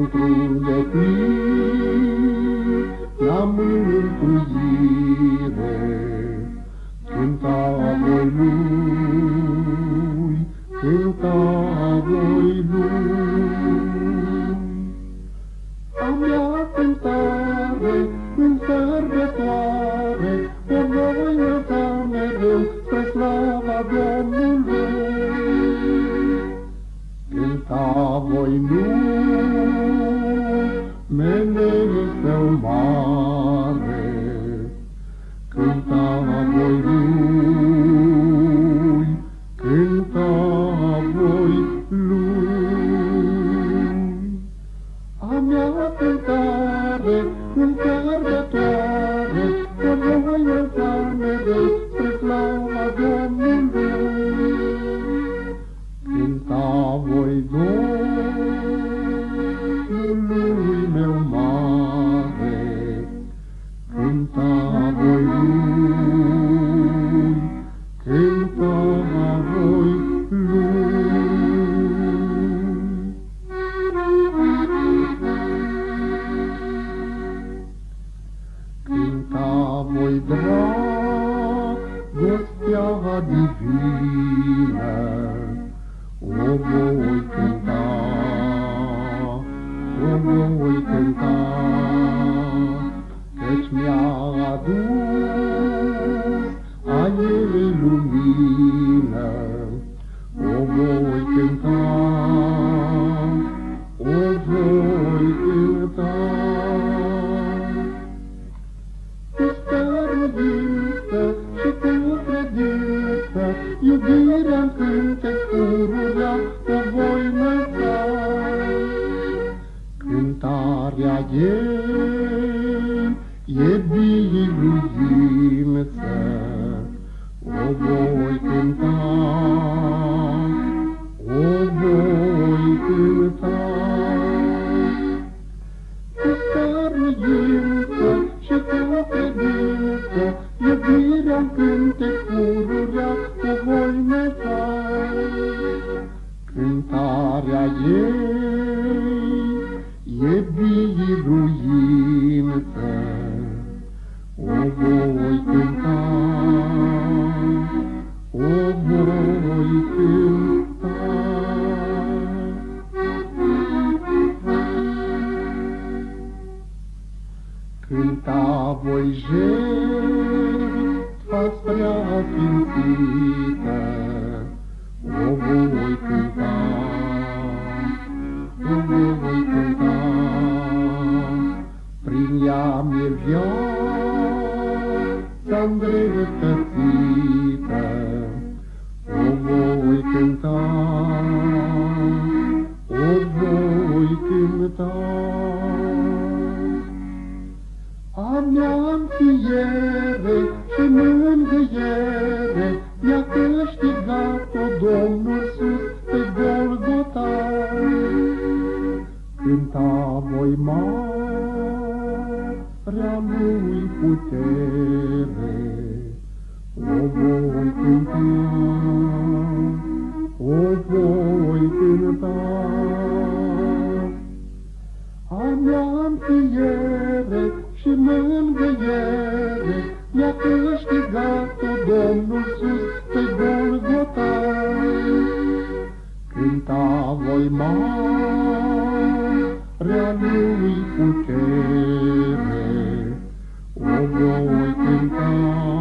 într-un la mâini cu ire, cânta voi lui, cânta voi lui. A mea cântare, în sărbătoare, o voi lăsa mereu spre slava Domnului. Cânta voi lui, nu, Dumnezeu mare, cânta voi lui, cânta voi lui. A mea cântare în sărbătoare, o voi lăsa mereu dragostea divină, o voi cânta, o voi cânta, credință, iubirea-n cântec pururea o voi înălța. Cântarea ei e biruință, o voi cânta, o voi cânta cu stăruință și cu credință, iubirea-n cântec pururea o voi înălța. Cântarea ei e biruință, o voi cânta, o voi cânta. Cânta voi jertfa prea sfințită, o voi cânta, o voi cânta. Prin ea mi-e viața îndreptățită, o voi cânta, o voi cânta. A mea înfiere și mângâiere Mi-a câștigat-o Domnul sus pe Golgota. Cânta voi marea lui putere, O voi cânta, o voi cânta. A mea înfiere și mângâiere Mi-a câștigat-o Domnul sus pe Golgota. Cânta voi marea lui putere, O voi cânta, o voi cânta.